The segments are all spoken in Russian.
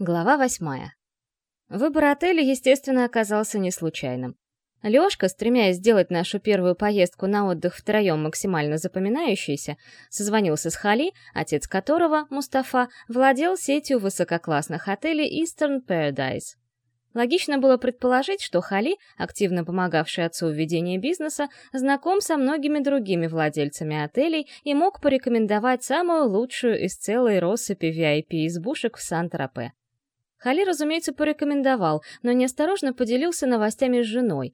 Глава восьмая. Выбор отеля, естественно, оказался не случайным. Лёшка, стремясь сделать нашу первую поездку на отдых втроем максимально запоминающейся, созвонился с Хали, отец которого, Мустафа, владел сетью высококлассных отелей Eastern Paradise. Логично было предположить, что Хали, активно помогавший отцу в ведении бизнеса, знаком со многими другими владельцами отелей и мог порекомендовать самую лучшую из целой россыпи VIP-избушек в Сан-Тропе. Хали, разумеется, порекомендовал, но неосторожно поделился новостями с женой.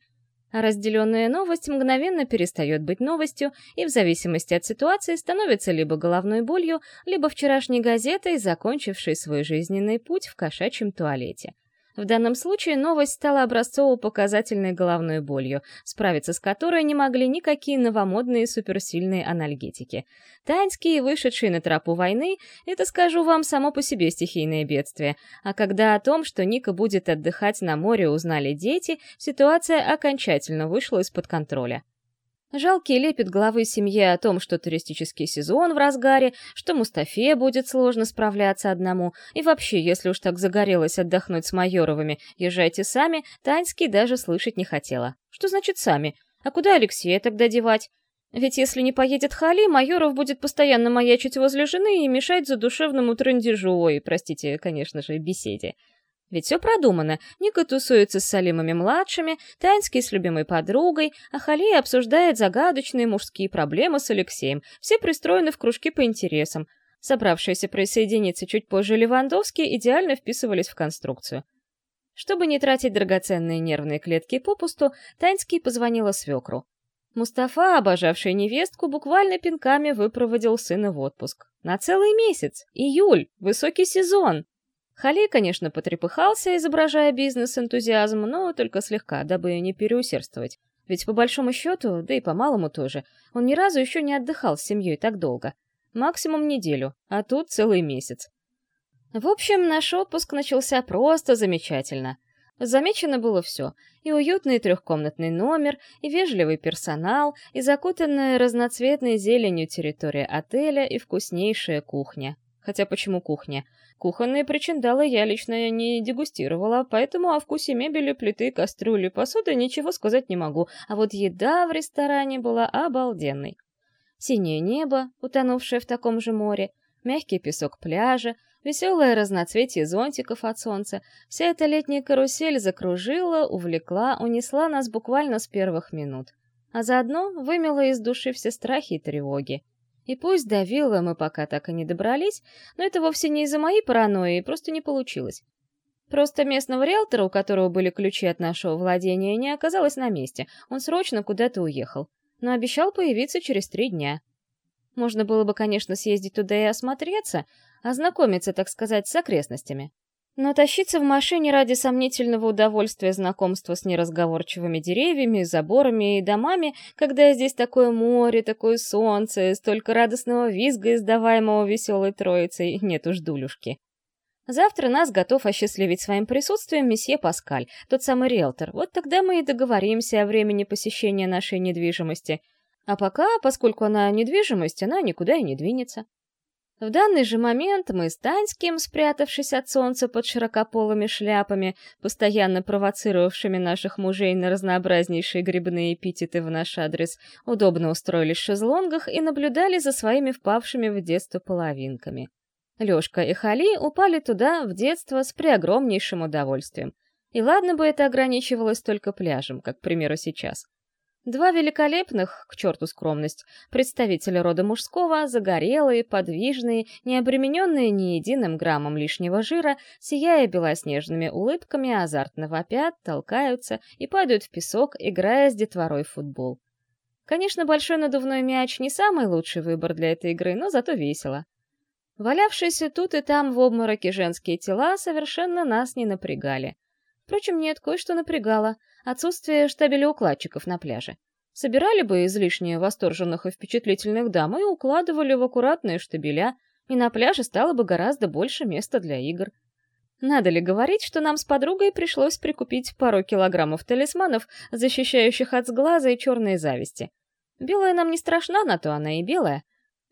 А разделенная новость мгновенно перестает быть новостью и в зависимости от ситуации становится либо головной болью, либо вчерашней газетой, закончившей свой жизненный путь в кошачьем туалете. В данном случае новость стала образцово-показательной головной болью, справиться с которой не могли никакие новомодные суперсильные анальгетики. Таинские, вышедшие на тропу войны, это, скажу вам, само по себе стихийное бедствие. А когда о том, что Ника будет отдыхать на море, узнали дети, ситуация окончательно вышла из-под контроля. Жалкий лепет главы семьи о том, что туристический сезон в разгаре, что Мустафе будет сложно справляться одному, и вообще, если уж так загорелось отдохнуть с Майоровыми, езжайте сами, Таньский даже слышать не хотела. Что значит «сами»? А куда Алексея тогда девать? Ведь если не поедет Хали, Майоров будет постоянно маячить возле жены и мешать задушевному трындежу, ой, простите, конечно же, беседе. Ведь все продумано. Ника тусуется с Салимами-младшими, Таинский с любимой подругой, а Халия обсуждает загадочные мужские проблемы с Алексеем. Все пристроены в кружки по интересам. Собравшиеся присоединиться чуть позже Левандовские идеально вписывались в конструкцию. Чтобы не тратить драгоценные нервные клетки попусту, Таньский позвонила свекру. Мустафа, обожавший невестку, буквально пинками выпроводил сына в отпуск. На целый месяц. Июль. Высокий сезон. Халей, конечно, потрепыхался, изображая бизнес-энтузиазм, но только слегка, дабы не переусердствовать. Ведь по большому счету, да и по малому тоже, он ни разу еще не отдыхал с семьей так долго. Максимум неделю, а тут целый месяц. В общем, наш отпуск начался просто замечательно. Замечено было все. И уютный трехкомнатный номер, и вежливый персонал, и закутанная разноцветной зеленью территория отеля, и вкуснейшая кухня. Хотя почему кухня? Кухонные причиндалы я лично не дегустировала, поэтому о вкусе мебели, плиты, кастрюли, посуды ничего сказать не могу, а вот еда в ресторане была обалденной. Синее небо, утонувшее в таком же море, мягкий песок пляжа, веселое разноцветие зонтиков от солнца. Вся эта летняя карусель закружила, увлекла, унесла нас буквально с первых минут. А заодно вымела из души все страхи и тревоги. И пусть до виллы мы пока так и не добрались, но это вовсе не из-за моей паранойи, просто не получилось. Просто местного риэлтора, у которого были ключи от нашего владения, не оказалось на месте. Он срочно куда-то уехал. Но обещал появиться через три дня. Можно было бы, конечно, съездить туда и осмотреться, ознакомиться, так сказать, с окрестностями. Но тащиться в машине ради сомнительного удовольствия знакомства с неразговорчивыми деревьями, заборами и домами, когда здесь такое море, такое солнце, столько радостного визга, издаваемого веселой троицей, нет уж дулюшки. Завтра нас готов осчастливить своим присутствием месье Паскаль, тот самый риэлтор. Вот тогда мы и договоримся о времени посещения нашей недвижимости. А пока, поскольку она недвижимость, она никуда и не двинется. В данный же момент мы с Таньским, спрятавшись от солнца под широкополыми шляпами, постоянно провоцировавшими наших мужей на разнообразнейшие грибные эпитеты в наш адрес, удобно устроились в шезлонгах и наблюдали за своими впавшими в детство половинками. Лёшка и Хали упали туда в детство с преогромнейшим удовольствием. И ладно бы это ограничивалось только пляжем, как, к примеру, сейчас. Два великолепных, к черту скромность, представителя рода мужского, загорелые, подвижные, не обремененные ни единым граммом лишнего жира, сияя белоснежными улыбками, азартно вопят, толкаются и падают в песок, играя с детворой в футбол. Конечно, большой надувной мяч не самый лучший выбор для этой игры, но зато весело. Валявшиеся тут и там в обмороке женские тела совершенно нас не напрягали. Впрочем, нет, кое-что напрягало — отсутствие штабеля укладчиков на пляже. Собирали бы излишне восторженных и впечатлительных дам и укладывали в аккуратные штабеля, и на пляже стало бы гораздо больше места для игр. Надо ли говорить, что нам с подругой пришлось прикупить пару килограммов талисманов, защищающих от сглаза и черной зависти. Белая нам не страшна, на то она и белая.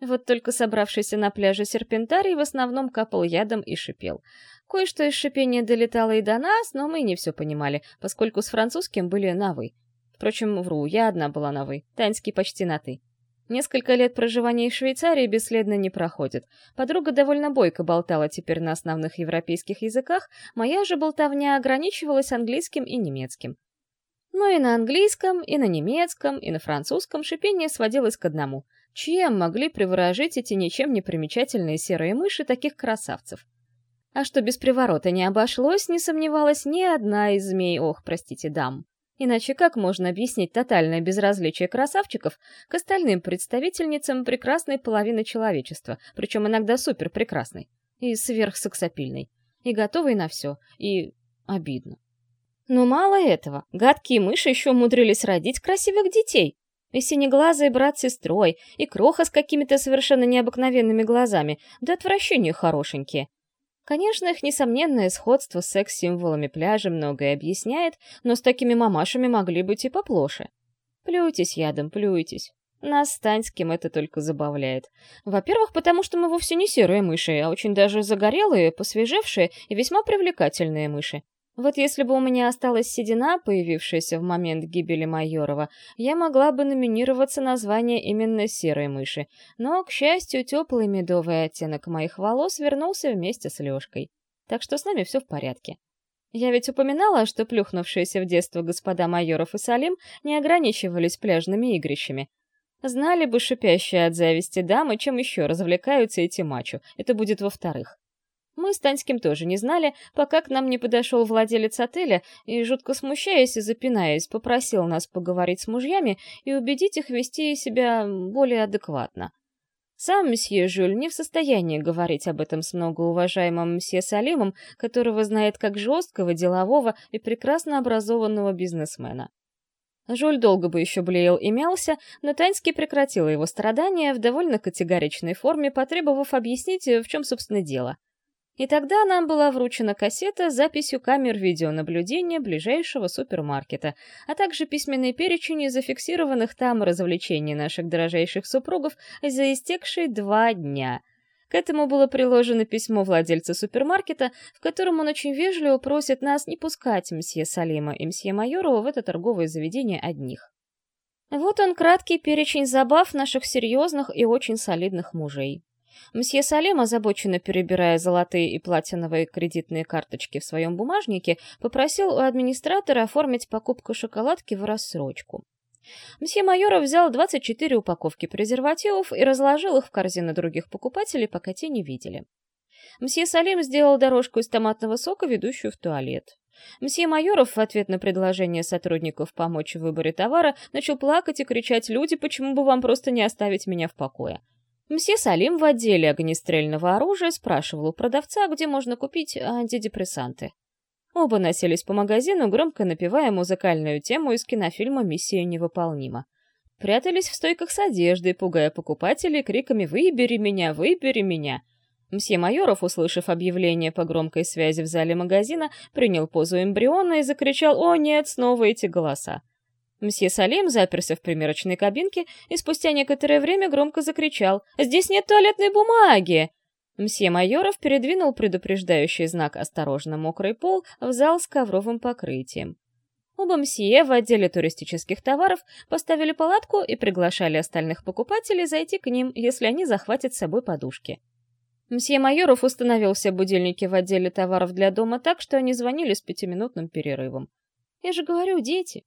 Вот только собравшийся на пляже серпентарий в основном капал ядом и шипел. Кое-что из шипения долетало и до нас, но мы не все понимали, поскольку с французским были на «вы». Впрочем, вру, я одна была на «вы», Таньский почти на «ты». Несколько лет проживания в Швейцарии бесследно не проходит. Подруга довольно бойко болтала теперь на основных европейских языках, моя же болтовня ограничивалась английским и немецким. Но и на английском, и на немецком, и на французском шипение сводилось к одному. Чем могли приворожить эти ничем не примечательные серые мыши таких красавцев? А что без приворота не обошлось, не сомневалась ни одна из змей, ох, простите, дам. Иначе как можно объяснить тотальное безразличие красавчиков к остальным представительницам прекрасной половины человечества, причем иногда суперпрекрасной, и сверхсексапильной, и готовой на все, и обидно. Но мало этого, гадкие мыши еще умудрились родить красивых детей. И синеглазый брат с сестрой, и кроха с какими-то совершенно необыкновенными глазами, да отвращения хорошенькие. Конечно, их несомненное сходство с секс-символами пляжа многое объясняет, но с такими мамашами могли быть и поплоше. Плюйтесь ядом, плюйтесь. Нас с Таньским это только забавляет. Во-первых, потому что мы вовсе не серые мыши, а очень даже загорелые, посвежевшие и весьма привлекательные мыши. Вот если бы у меня осталась седина, появившаяся в момент гибели Майорова, я могла бы номинироваться на звание именно серой мыши. Но, к счастью, теплый медовый оттенок моих волос вернулся вместе с Лёшкой. Так что с нами все в порядке. Я ведь упоминала, что плюхнувшиеся в детство господа Майоров и Салим не ограничивались пляжными игрищами. Знали бы шипящие от зависти дамы, чем еще развлекаются эти мачо. Это будет во-вторых. Мы с Таньским тоже не знали, пока к нам не подошел владелец отеля и, жутко смущаясь и запинаясь, попросил нас поговорить с мужьями и убедить их вести себя более адекватно. Сам месье Жюль не в состоянии говорить об этом с многоуважаемым месье Салимом, которого знает как жесткого, делового и прекрасно образованного бизнесмена. Жюль долго бы еще блеял и мялся, но Таньский прекратила его страдания в довольно категоричной форме, потребовав объяснить, в чем, собственно, дело. И тогда нам была вручена кассета с записью камер видеонаблюдения ближайшего супермаркета, а также письменный перечень зафиксированных там развлечений наших дорожайших супругов за истекшие два дня. К этому было приложено письмо владельца супермаркета, в котором он очень вежливо просит нас не пускать мсье Салима и мсье Майорова в это торговое заведение одних. Вот он краткий перечень забав наших серьезных и очень солидных мужей. Мсье Салем, озабоченно перебирая золотые и платиновые кредитные карточки в своем бумажнике, попросил у администратора оформить покупку шоколадки в рассрочку. Мсье Майоров взял 24 упаковки презервативов и разложил их в корзины других покупателей, пока те не видели. Мсье Салим сделал дорожку из томатного сока, ведущую в туалет. Мсье Майоров в ответ на предложение сотрудников помочь в выборе товара начал плакать и кричать «Люди, почему бы вам просто не оставить меня в покое?» Мсье Салим в отделе огнестрельного оружия спрашивал у продавца, где можно купить антидепрессанты. Оба носились по магазину, громко напевая музыкальную тему из кинофильма «Миссия невыполнима». Прятались в стойках с одеждой, пугая покупателей криками «Выбери меня! Выбери меня!». Мсье Майоров, услышав объявление по громкой связи в зале магазина, принял позу эмбриона и закричал «О, нет, снова эти голоса!». Мсье Салим заперся в примерочной кабинке и спустя некоторое время громко закричал «Здесь нет туалетной бумаги!» Мсье Майоров передвинул предупреждающий знак «Осторожно, мокрый пол» в зал с ковровым покрытием. Оба мсье в отделе туристических товаров поставили палатку и приглашали остальных покупателей зайти к ним, если они захватят с собой подушки. Мсье Майоров установил все будильники в отделе товаров для дома так, что они звонили с пятиминутным перерывом. Я же говорю, дети.